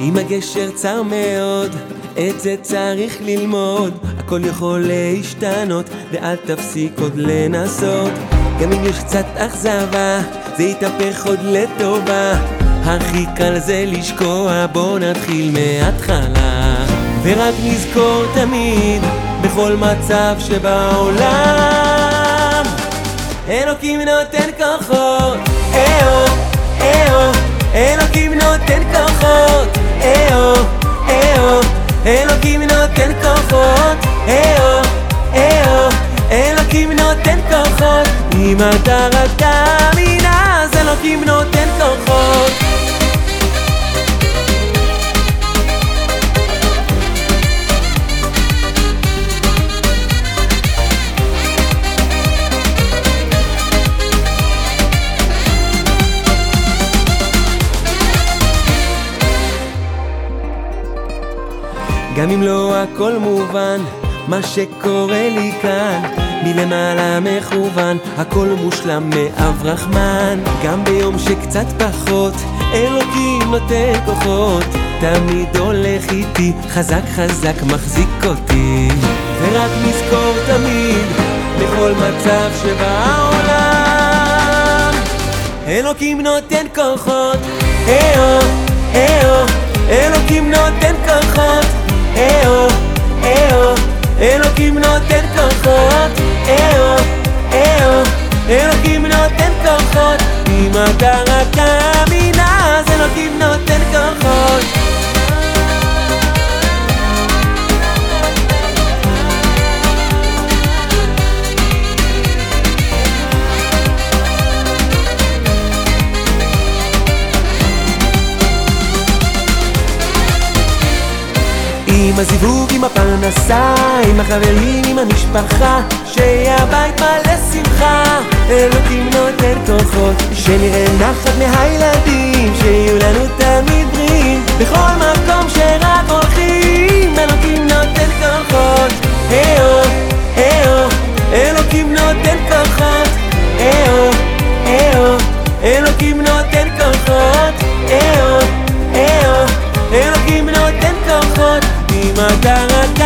אם הגשר צר מאוד, את זה צריך ללמוד. הכל יכול להשתנות, ואל תפסיק עוד לנסות. גם אם יש קצת אכזבה, זה יתהפך עוד לטובה. הכי קל זה לשקוע, בוא נתחיל מההתחלה. ורק נזכור תמיד, בכל מצב שבעולם, אלוקים נותן כוחות, אה-הו, אה-הו, אלוקים נותן כוחות, אה-הו, אה-הו, אלוקים נותן כוחות, אה-הו, אה-הו, אלוקים נותן כוחות, אם אתה רק גם אם לא הכל מובן, מה שקורה לי כאן מלמעלה מכוון, הכל מושלם מאב רחמן גם ביום שקצת פחות, אלוקים נותן כוחות תמיד הולך איתי, חזק חזק מחזיק אותי. ורק נזכור תמיד, בכל מצב שבעולם. אלוקים נותן כוחות, אה-הו, אה-הו, אלוקים נותן כוחות אה-הו, אה-הו, אלוקים נותן כוחות, אה-הו, אה-הו, אלוקים נותן כוחות, אם אתה רק תאמין אז אלוקים נותן כוחות הזיווג, עם הפרנסה, עם החברים, עם המשפחה, שיהיה הבית מלא שמחה. אלוקים נותן כוחות, שנראה נחת מהילדים, שיהיו לנו תמיד בריאים, בכל מקום שרק הולכים, אלוקים נותן כוחות. אה-הו, אה-הו, אלוקים נותן כוחות. אה-הו, אה-הו, אלוקים נותן magdangat